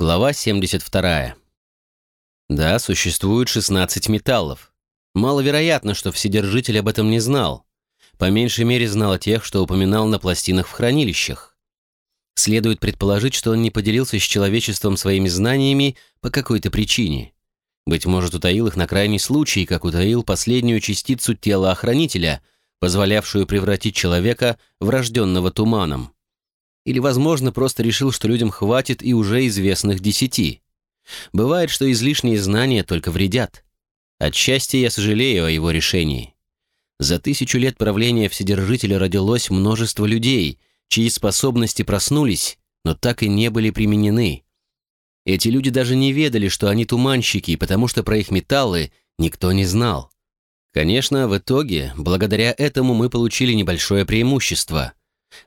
Глава 72. Да, существует 16 металлов. Маловероятно, что Вседержитель об этом не знал. По меньшей мере знал о тех, что упоминал на пластинах в хранилищах. Следует предположить, что он не поделился с человечеством своими знаниями по какой-то причине. Быть может, утаил их на крайний случай, как утаил последнюю частицу тела охранителя, позволявшую превратить человека в рожденного туманом. Или, возможно, просто решил, что людям хватит и уже известных десяти. Бывает, что излишние знания только вредят. Отчасти я сожалею о его решении. За тысячу лет правления Вседержителя родилось множество людей, чьи способности проснулись, но так и не были применены. Эти люди даже не ведали, что они туманщики, потому что про их металлы никто не знал. Конечно, в итоге, благодаря этому мы получили небольшое преимущество.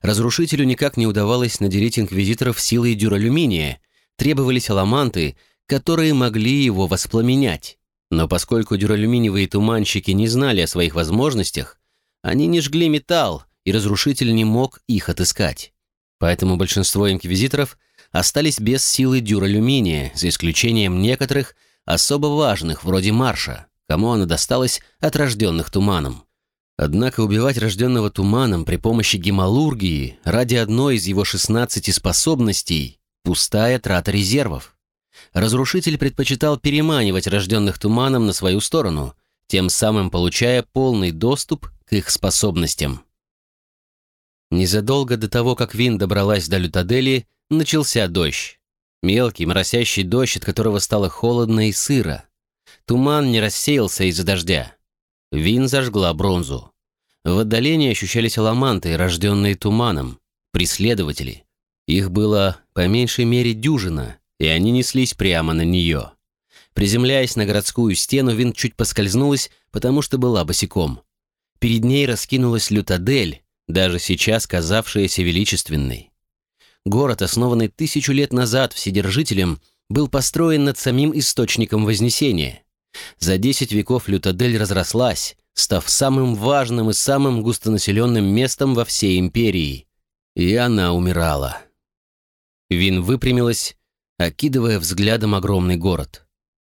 Разрушителю никак не удавалось наделить инквизиторов силой дюралюминия, требовались аламанты, которые могли его воспламенять. Но поскольку дюралюминиевые туманщики не знали о своих возможностях, они не жгли металл, и разрушитель не мог их отыскать. Поэтому большинство инквизиторов остались без силы дюралюминия, за исключением некоторых особо важных, вроде Марша, кому она досталась от рожденных туманом. Однако убивать рожденного туманом при помощи гемалургии ради одной из его 16 способностей – пустая трата резервов. Разрушитель предпочитал переманивать рожденных туманом на свою сторону, тем самым получая полный доступ к их способностям. Незадолго до того, как Вин добралась до Лютадели, начался дождь. Мелкий, моросящий дождь, от которого стало холодно и сыро. Туман не рассеялся из-за дождя. Вин зажгла бронзу. В отдалении ощущались аламанты, рожденные туманом, преследователи. Их было по меньшей мере дюжина, и они неслись прямо на нее. Приземляясь на городскую стену, Вин чуть поскользнулась, потому что была босиком. Перед ней раскинулась Лютадель, даже сейчас казавшаяся величественной. Город, основанный тысячу лет назад Вседержителем, был построен над самим источником Вознесения. За десять веков Лютадель разрослась, став самым важным и самым густонаселенным местом во всей империи. И она умирала. Вин выпрямилась, окидывая взглядом огромный город.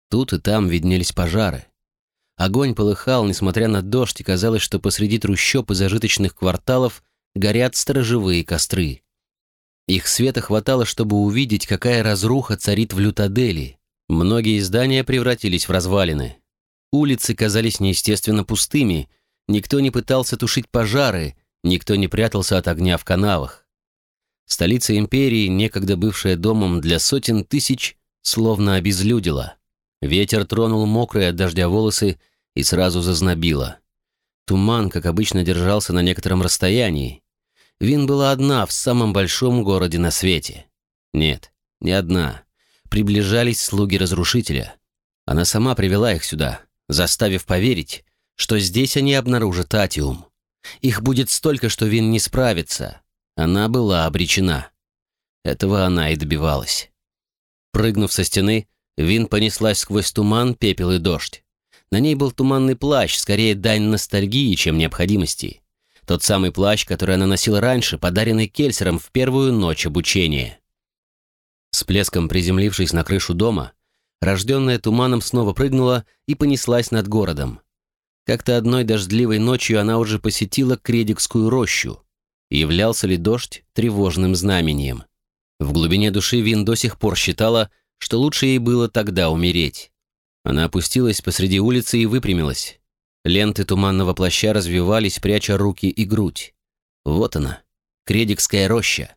Тут и там виднелись пожары. Огонь полыхал, несмотря на дождь, и казалось, что посреди трущоб и зажиточных кварталов горят сторожевые костры. Их света хватало, чтобы увидеть, какая разруха царит в Лютадели. Многие здания превратились в развалины. Улицы казались неестественно пустыми, никто не пытался тушить пожары, никто не прятался от огня в канавах. Столица империи, некогда бывшая домом для сотен тысяч, словно обезлюдила. Ветер тронул мокрые от дождя волосы и сразу зазнобило. Туман, как обычно, держался на некотором расстоянии. Вин была одна в самом большом городе на свете. Нет, не одна. Приближались слуги разрушителя. Она сама привела их сюда, заставив поверить, что здесь они обнаружат Атиум. Их будет столько, что Вин не справится. Она была обречена. Этого она и добивалась. Прыгнув со стены, Вин понеслась сквозь туман, пепел и дождь. На ней был туманный плащ, скорее дань ностальгии, чем необходимости. Тот самый плащ, который она носила раньше, подаренный Кельсером в первую ночь обучения. С плеском приземлившись на крышу дома, рожденная туманом, снова прыгнула и понеслась над городом. Как-то одной дождливой ночью она уже посетила Кредикскую рощу. Являлся ли дождь тревожным знамением? В глубине души Вин до сих пор считала, что лучше ей было тогда умереть. Она опустилась посреди улицы и выпрямилась. Ленты туманного плаща развивались, пряча руки и грудь. Вот она, Кредикская роща.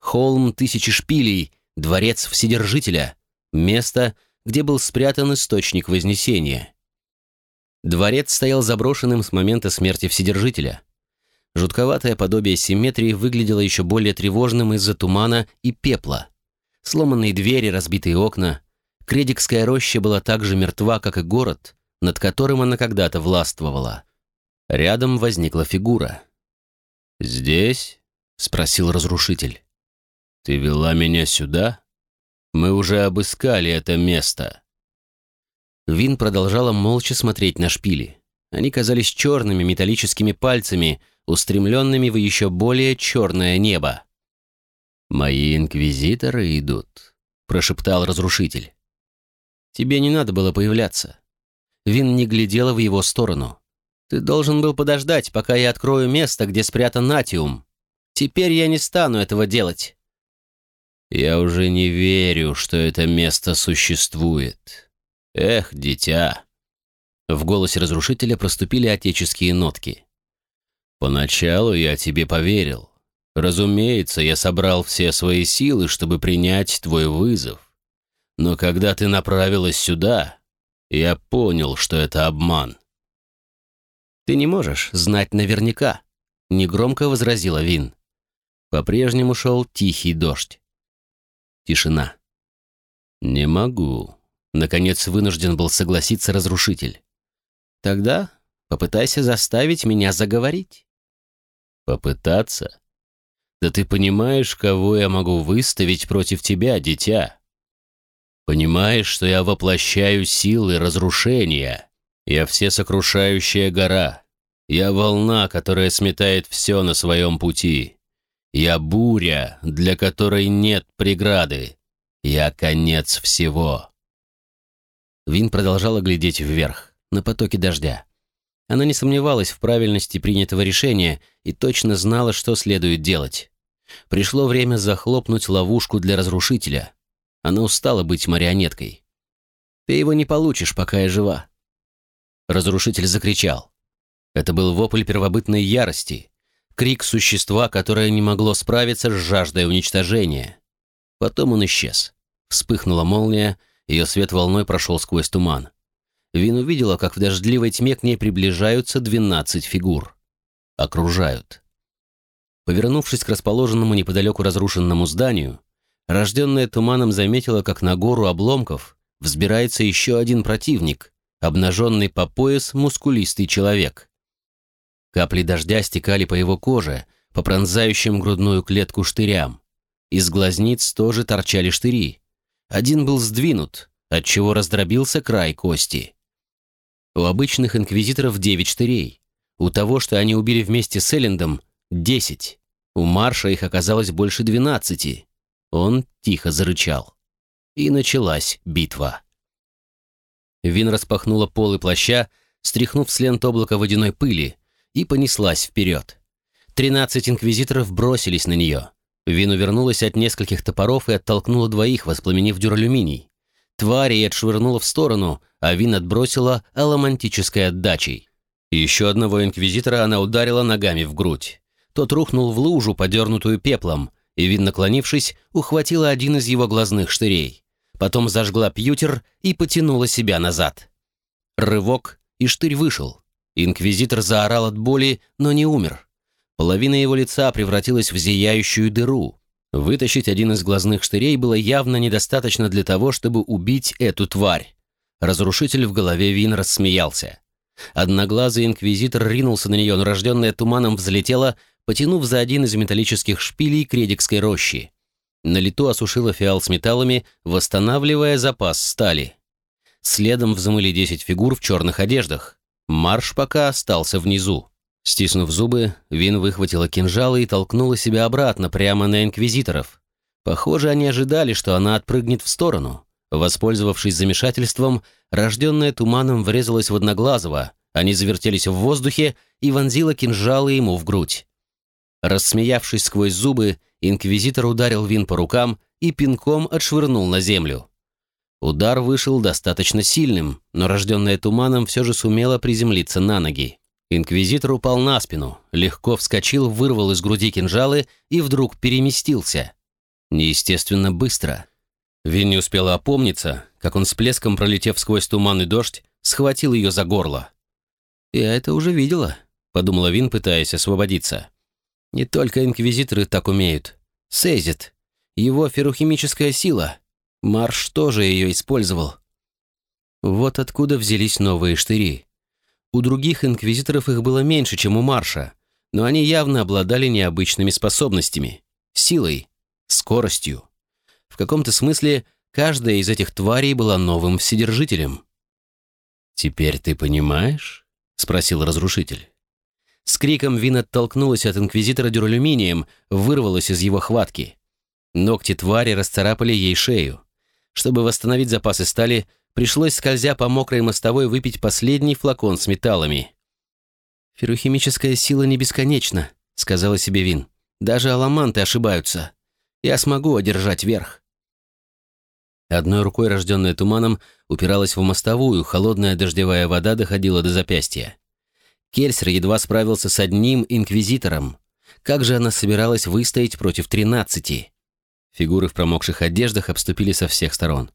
Холм тысячи шпилей, дворец Вседержителя. Место, где был спрятан источник Вознесения. Дворец стоял заброшенным с момента смерти Вседержителя. Жутковатое подобие симметрии выглядело еще более тревожным из-за тумана и пепла. Сломанные двери, разбитые окна. Кредикская роща была так же мертва, как и город, над которым она когда-то властвовала. Рядом возникла фигура. «Здесь?» — спросил разрушитель. «Ты вела меня сюда?» Мы уже обыскали это место». Вин продолжала молча смотреть на шпили. Они казались черными металлическими пальцами, устремленными в еще более черное небо. «Мои инквизиторы идут», прошептал разрушитель. «Тебе не надо было появляться». Вин не глядела в его сторону. «Ты должен был подождать, пока я открою место, где спрятан Натиум. Теперь я не стану этого делать». «Я уже не верю, что это место существует. Эх, дитя!» В голосе разрушителя проступили отеческие нотки. «Поначалу я тебе поверил. Разумеется, я собрал все свои силы, чтобы принять твой вызов. Но когда ты направилась сюда, я понял, что это обман». «Ты не можешь знать наверняка», — негромко возразила Вин. По-прежнему шел тихий дождь. Тишина. «Не могу», — наконец вынужден был согласиться разрушитель. «Тогда попытайся заставить меня заговорить». «Попытаться? Да ты понимаешь, кого я могу выставить против тебя, дитя? Понимаешь, что я воплощаю силы разрушения? Я всесокрушающая гора. Я волна, которая сметает все на своем пути. Я буря, для которой нет преграды. Я конец всего. Вин продолжала глядеть вверх, на потоки дождя. Она не сомневалась в правильности принятого решения и точно знала, что следует делать. Пришло время захлопнуть ловушку для разрушителя. Она устала быть марионеткой. «Ты его не получишь, пока я жива». Разрушитель закричал. Это был вопль первобытной ярости, крик существа, которое не могло справиться с жаждой уничтожения. Потом он исчез. Вспыхнула молния, ее свет волной прошел сквозь туман. Вин увидела, как в дождливой тьме к ней приближаются двенадцать фигур. Окружают. Повернувшись к расположенному неподалеку разрушенному зданию, рожденная туманом заметила, как на гору обломков взбирается еще один противник, обнаженный по пояс мускулистый человек. Капли дождя стекали по его коже, по пронзающим грудную клетку штырям. Из глазниц тоже торчали штыри. Один был сдвинут, отчего раздробился край кости. У обычных инквизиторов девять штырей. У того, что они убили вместе с Эллендом, десять. У Марша их оказалось больше двенадцати. Он тихо зарычал. И началась битва. Вин распахнула полы плаща, стряхнув с лент облака водяной пыли, и понеслась вперед. Тринадцать инквизиторов бросились на нее. Вин увернулась от нескольких топоров и оттолкнула двоих, воспламенив дюралюминий. Твари отшвырнула в сторону, а Вин отбросила аламантической отдачей. Еще одного инквизитора она ударила ногами в грудь. Тот рухнул в лужу, подернутую пеплом, и Вин, наклонившись, ухватила один из его глазных штырей. Потом зажгла пьютер и потянула себя назад. Рывок, и штырь вышел. Инквизитор заорал от боли, но не умер. Половина его лица превратилась в зияющую дыру. Вытащить один из глазных штырей было явно недостаточно для того, чтобы убить эту тварь. Разрушитель в голове Вин рассмеялся. Одноглазый инквизитор ринулся на нее, но рожденная туманом взлетела, потянув за один из металлических шпилей кредикской рощи. На лету осушила фиал с металлами, восстанавливая запас стали. Следом взмыли десять фигур в черных одеждах. Марш пока остался внизу. Стиснув зубы, Вин выхватила кинжалы и толкнула себя обратно, прямо на инквизиторов. Похоже, они ожидали, что она отпрыгнет в сторону. Воспользовавшись замешательством, рожденная туманом врезалась в Одноглазого, они завертелись в воздухе и вонзила кинжалы ему в грудь. Рассмеявшись сквозь зубы, инквизитор ударил Вин по рукам и пинком отшвырнул на землю. Удар вышел достаточно сильным, но рожденная туманом все же сумела приземлиться на ноги. Инквизитор упал на спину, легко вскочил, вырвал из груди кинжалы и вдруг переместился. Неестественно быстро. Вин не успела опомниться, как он с плеском, пролетев сквозь туман и дождь, схватил ее за горло. «Я это уже видела», — подумала Вин, пытаясь освободиться. «Не только инквизиторы так умеют. Сейзит. Его ферухимическая сила. Марш тоже ее использовал. Вот откуда взялись новые штыри. У других инквизиторов их было меньше, чем у Марша, но они явно обладали необычными способностями, силой, скоростью. В каком-то смысле каждая из этих тварей была новым вседержителем. «Теперь ты понимаешь?» — спросил разрушитель. С криком Вин оттолкнулась от инквизитора дюралюминием, вырвалась из его хватки. Ногти твари расцарапали ей шею. Чтобы восстановить запасы стали, пришлось, скользя по мокрой мостовой, выпить последний флакон с металлами. «Феррохимическая сила не бесконечна», — сказала себе Вин. «Даже аламанты ошибаются. Я смогу одержать верх». Одной рукой, рожденная туманом, упиралась в мостовую, холодная дождевая вода доходила до запястья. Кельсер едва справился с одним инквизитором. Как же она собиралась выстоять против тринадцати? Фигуры в промокших одеждах обступили со всех сторон.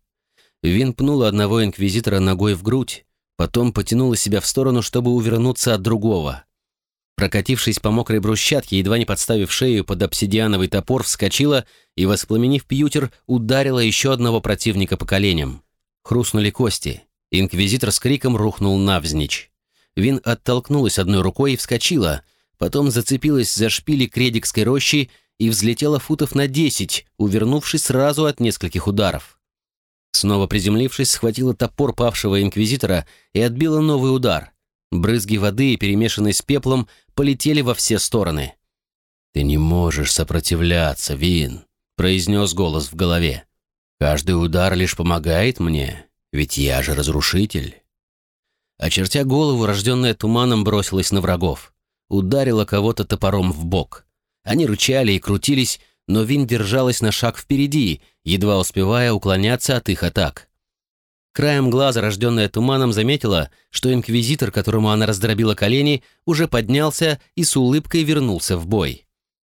Вин пнула одного инквизитора ногой в грудь, потом потянула себя в сторону, чтобы увернуться от другого. Прокатившись по мокрой брусчатке, едва не подставив шею под обсидиановый топор, вскочила и, воспламенив пьютер, ударила еще одного противника по коленям. Хрустнули кости. Инквизитор с криком рухнул навзничь. Вин оттолкнулась одной рукой и вскочила, потом зацепилась за шпили кредикской рощи и взлетела футов на десять, увернувшись сразу от нескольких ударов. Снова приземлившись, схватила топор павшего инквизитора и отбила новый удар. Брызги воды, перемешанные с пеплом, полетели во все стороны. «Ты не можешь сопротивляться, Вин», — произнес голос в голове. «Каждый удар лишь помогает мне, ведь я же разрушитель». Очертя голову, рожденная туманом бросилась на врагов. Ударила кого-то топором в бок. Они рычали и крутились, но Вин держалась на шаг впереди, едва успевая уклоняться от их атак. Краем глаза, рожденная туманом, заметила, что инквизитор, которому она раздробила колени, уже поднялся и с улыбкой вернулся в бой.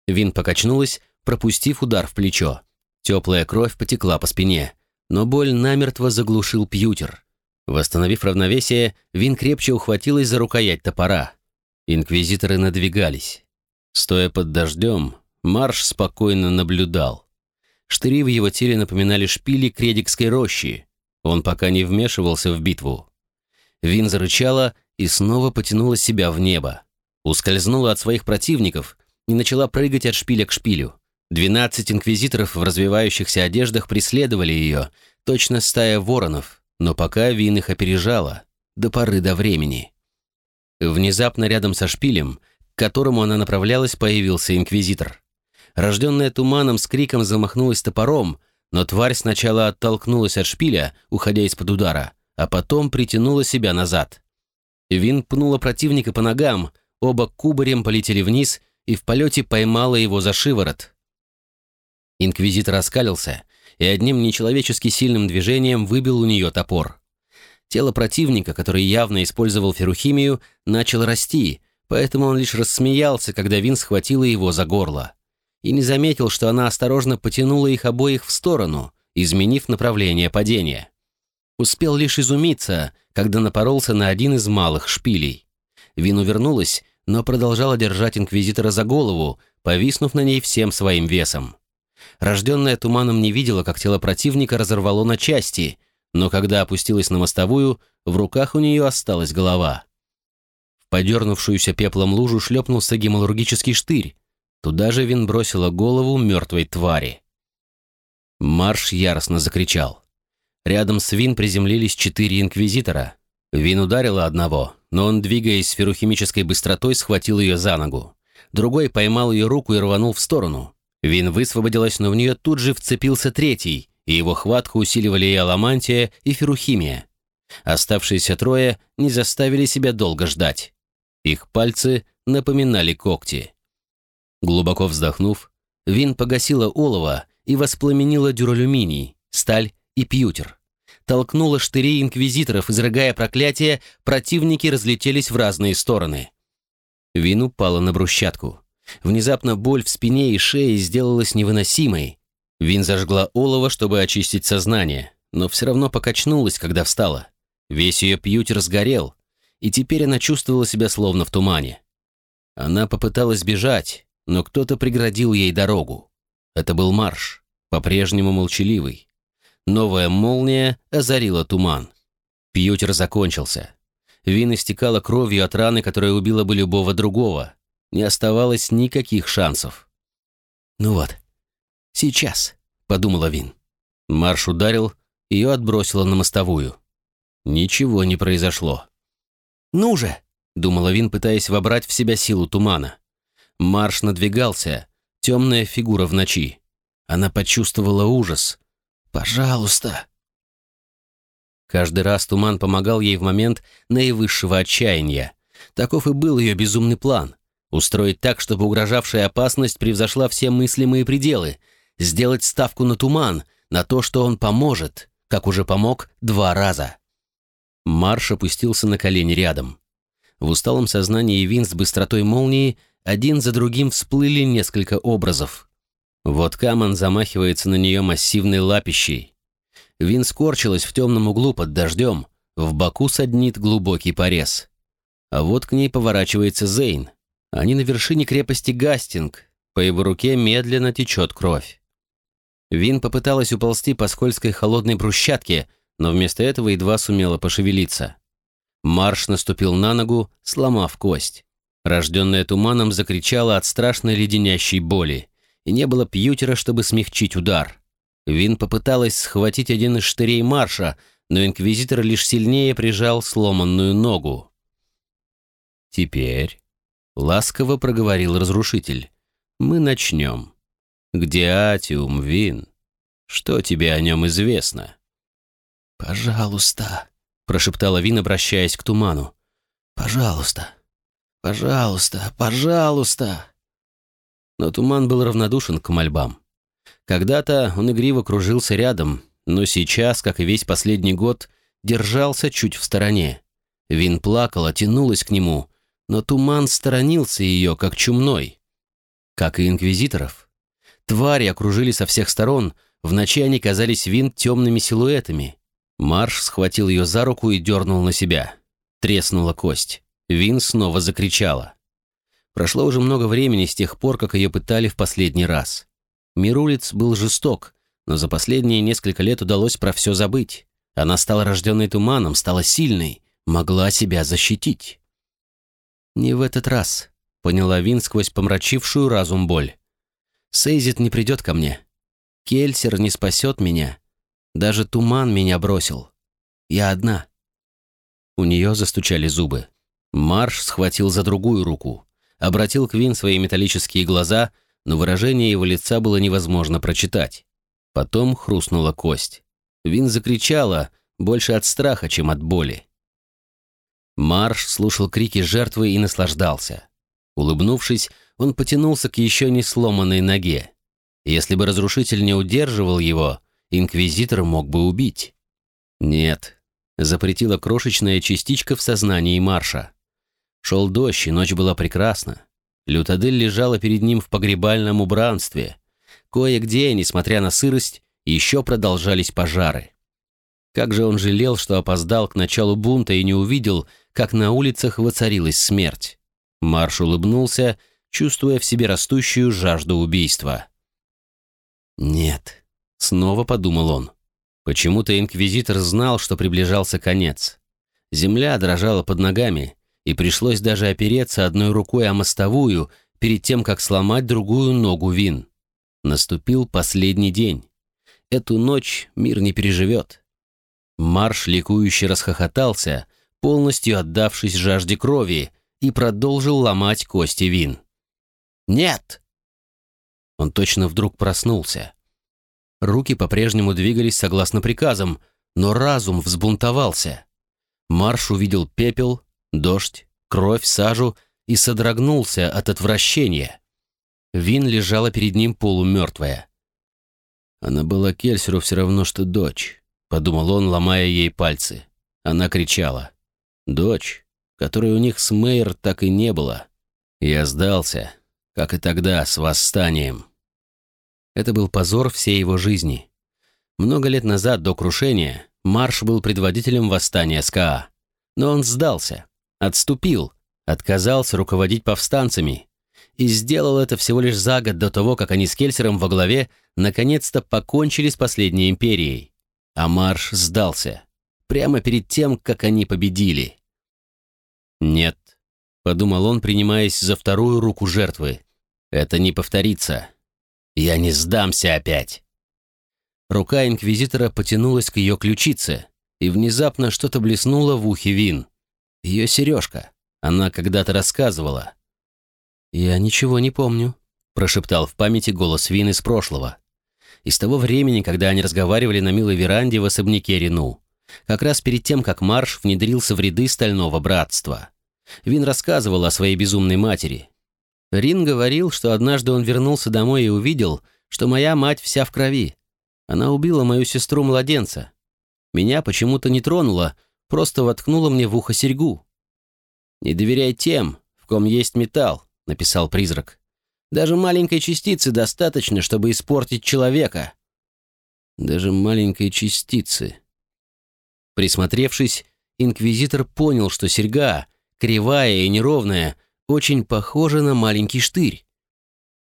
Вин покачнулась, пропустив удар в плечо. Теплая кровь потекла по спине, но боль намертво заглушил пьютер. Восстановив равновесие, Вин крепче ухватилась за рукоять топора. Инквизиторы надвигались. Стоя под дождем, Марш спокойно наблюдал. Штыри в его теле напоминали шпили кредикской рощи, он пока не вмешивался в битву. Вин зарычала и снова потянула себя в небо. Ускользнула от своих противников и начала прыгать от шпиля к шпилю. Двенадцать инквизиторов в развивающихся одеждах преследовали ее, точно стая воронов, но пока Вин их опережала, до поры до времени. Внезапно рядом со шпилем, к которому она направлялась, появился инквизитор. Рожденная туманом с криком замахнулась топором, но тварь сначала оттолкнулась от шпиля, уходя из-под удара, а потом притянула себя назад. Вин пнула противника по ногам, оба кубарем полетели вниз и в полете поймала его за шиворот. Инквизитор оскалился и одним нечеловечески сильным движением выбил у нее топор. Тело противника, который явно использовал ферухимию, начало расти, поэтому он лишь рассмеялся, когда Вин схватила его за горло и не заметил, что она осторожно потянула их обоих в сторону, изменив направление падения. Успел лишь изумиться, когда напоролся на один из малых шпилей. Вин увернулась, но продолжала держать инквизитора за голову, повиснув на ней всем своим весом. Рожденная туманом не видела, как тело противника разорвало на части, но когда опустилась на мостовую, в руках у нее осталась голова. Подернувшуюся пеплом лужу шлепнулся гемалургический штырь, Туда же Вин бросила голову мертвой твари. Марш яростно закричал. Рядом с Вин приземлились четыре инквизитора. Вин ударила одного, но он, двигаясь с ферухимической быстротой, схватил ее за ногу. Другой поймал ее руку и рванул в сторону. Вин высвободилась, но в нее тут же вцепился третий, и его хватку усиливали и аламантия, и ферухимия. Оставшиеся трое не заставили себя долго ждать. Их пальцы напоминали когти. Глубоко вздохнув, Вин погасила олово и воспламенила дюралюминий, сталь и пьютер. Толкнула штыри инквизиторов, изрыгая проклятие, противники разлетелись в разные стороны. Вин упала на брусчатку. Внезапно боль в спине и шее сделалась невыносимой. Вин зажгла олово, чтобы очистить сознание, но все равно покачнулась, когда встала. Весь ее пьютер сгорел, и теперь она чувствовала себя словно в тумане. Она попыталась бежать, но кто-то преградил ей дорогу. Это был марш, по-прежнему молчаливый. Новая молния озарила туман. Пьютер закончился. Вин истекала кровью от раны, которая убила бы любого другого. Не оставалось никаких шансов. «Ну вот, сейчас», — подумала Вин. Марш ударил, ее отбросило на мостовую. Ничего не произошло. «Ну же!» — думала Вин, пытаясь вобрать в себя силу тумана. Марш надвигался, темная фигура в ночи. Она почувствовала ужас. «Пожалуйста», Каждый раз туман помогал ей в момент наивысшего отчаяния. Таков и был ее безумный план. Устроить так, чтобы угрожавшая опасность превзошла все мыслимые пределы. Сделать ставку на туман, на то, что он поможет, как уже помог два раза. Марш опустился на колени рядом. В усталом сознании Вин с быстротой молнии один за другим всплыли несколько образов. Вот Каман замахивается на нее массивной лапищей. Вин скорчилась в темном углу под дождем, в боку саднит глубокий порез. А вот к ней поворачивается Зейн. Они на вершине крепости Гастинг. По его руке медленно течет кровь. Вин попыталась уползти по скользкой холодной брусчатке, но вместо этого едва сумела пошевелиться. Марш наступил на ногу, сломав кость. Рожденная туманом закричала от страшной леденящей боли, и не было пьютера, чтобы смягчить удар. Вин попыталась схватить один из штырей Марша, но инквизитор лишь сильнее прижал сломанную ногу. «Теперь», — ласково проговорил разрушитель, — «мы начнем. Где Атиум, Вин? Что тебе о нем известно?» «Пожалуйста», — прошептала Вин, обращаясь к туману. «Пожалуйста, пожалуйста, пожалуйста». Но туман был равнодушен к мольбам. Когда-то он игриво кружился рядом, но сейчас, как и весь последний год, держался чуть в стороне. Вин плакала, тянулась к нему, но туман сторонился ее, как чумной. Как и инквизиторов. Твари окружили со всех сторон, в ночи они казались Вин темными силуэтами. Марш схватил ее за руку и дернул на себя. Треснула кость. Вин снова закричала. Прошло уже много времени с тех пор, как ее пытали в последний раз. Мир улиц был жесток, но за последние несколько лет удалось про все забыть. Она стала рожденной туманом, стала сильной, могла себя защитить. «Не в этот раз», — поняла Вин сквозь помрачившую разум боль. «Сейзит не придет ко мне. Кельсер не спасет меня. Даже туман меня бросил. Я одна». У нее застучали зубы. Марш схватил за другую руку, обратил к Вин свои металлические глаза, но выражение его лица было невозможно прочитать. Потом хрустнула кость. Вин закричала, больше от страха, чем от боли. Марш слушал крики жертвы и наслаждался. Улыбнувшись, он потянулся к еще не сломанной ноге. Если бы разрушитель не удерживал его, инквизитор мог бы убить. Нет, запретила крошечная частичка в сознании Марша. Шел дождь, и ночь была прекрасна. Лютадель лежала перед ним в погребальном убранстве. Кое-где, несмотря на сырость, еще продолжались пожары. Как же он жалел, что опоздал к началу бунта и не увидел, как на улицах воцарилась смерть. Марш улыбнулся, чувствуя в себе растущую жажду убийства. «Нет», — снова подумал он. Почему-то инквизитор знал, что приближался конец. Земля дрожала под ногами, и пришлось даже опереться одной рукой о мостовую перед тем, как сломать другую ногу Вин. Наступил последний день. Эту ночь мир не переживет. Марш ликующе расхохотался, полностью отдавшись жажде крови, и продолжил ломать кости Вин. «Нет!» Он точно вдруг проснулся. Руки по-прежнему двигались согласно приказам, но разум взбунтовался. Марш увидел пепел, дождь, кровь, сажу и содрогнулся от отвращения. Вин лежала перед ним полумертвая. Она была Кельсеру все равно, что дочь, подумал он, ломая ей пальцы. Она кричала. Дочь, которой у них с Мейер так и не было. Я сдался, как и тогда, с восстанием. Это был позор всей его жизни. Много лет назад, до крушения, Марш был предводителем восстания СКА. Но он сдался отступил, отказался руководить повстанцами и сделал это всего лишь за год до того, как они с Кельсером во главе наконец-то покончили с последней империей. А Марш сдался, прямо перед тем, как они победили. «Нет», — подумал он, принимаясь за вторую руку жертвы, — «это не повторится. Я не сдамся опять». Рука инквизитора потянулась к ее ключице, и внезапно что-то блеснуло в ухе Вин. Ее сережка. Она когда-то рассказывала. «Я ничего не помню», — прошептал в памяти голос Вин из прошлого. Из того времени, когда они разговаривали на милой веранде в особняке Рену. как раз перед тем, как Марш внедрился в ряды Стального Братства. Вин рассказывал о своей безумной матери. Рин говорил, что однажды он вернулся домой и увидел, что моя мать вся в крови. Она убила мою сестру-младенца. Меня почему-то не тронула, просто воткнула мне в ухо серьгу. «Не доверяй тем, в ком есть металл», — написал призрак. «Даже маленькой частицы достаточно, чтобы испортить человека». «Даже маленькой частицы». Присмотревшись, инквизитор понял, что серьга, кривая и неровная, очень похожа на маленький штырь.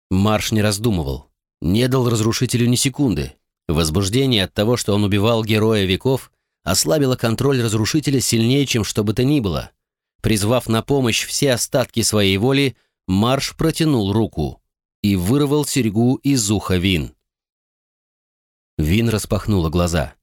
Марш не раздумывал, не дал разрушителю ни секунды. Возбуждение от того, что он убивал героя веков, ослабило контроль разрушителя сильнее, чем что бы то ни было. Призвав на помощь все остатки своей воли, Марш протянул руку и вырвал серьгу из уха Вин. Вин распахнула глаза.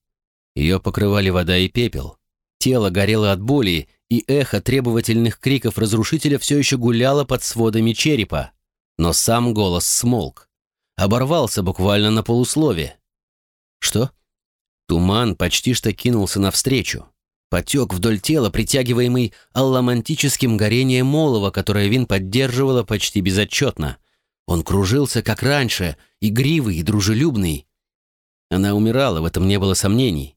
Ее покрывали вода и пепел. Тело горело от боли, и эхо требовательных криков разрушителя все еще гуляло под сводами черепа. Но сам голос смолк. Оборвался буквально на полуслове. Что? Туман почти что кинулся навстречу. Потек вдоль тела, притягиваемый алламантическим горением молова, которое Вин поддерживала почти безотчетно. Он кружился, как раньше, игривый и дружелюбный. Она умирала, в этом не было сомнений.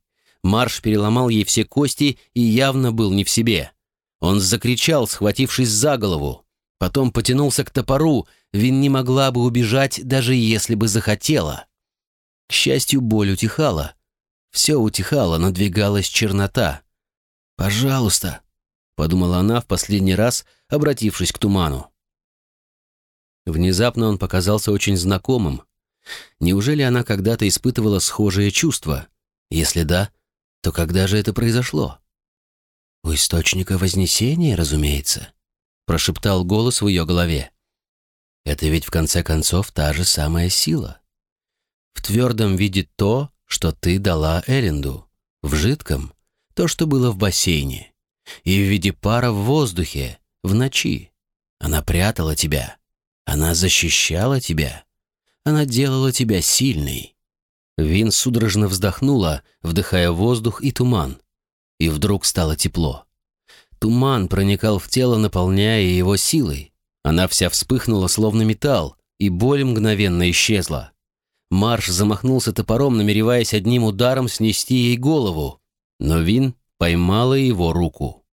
Марш переломал ей все кости и явно был не в себе. Он закричал, схватившись за голову. Потом потянулся к топору. Вин не могла бы убежать, даже если бы захотела. К счастью, боль утихала. Все утихало, надвигалась чернота. «Пожалуйста», — подумала она в последний раз, обратившись к туману. Внезапно он показался очень знакомым. Неужели она когда-то испытывала схожие чувства? Если да, то когда же это произошло? «У источника Вознесения, разумеется», — прошептал голос в ее голове. «Это ведь в конце концов та же самая сила. В твердом виде то, что ты дала Эренду, в жидком — то, что было в бассейне, и в виде пара в воздухе, в ночи. Она прятала тебя, она защищала тебя, она делала тебя сильной. Вин судорожно вздохнула, вдыхая воздух и туман. И вдруг стало тепло. Туман проникал в тело, наполняя его силой. Она вся вспыхнула, словно металл, и боль мгновенно исчезла. Марш замахнулся топором, намереваясь одним ударом снести ей голову, но Вин поймала его руку.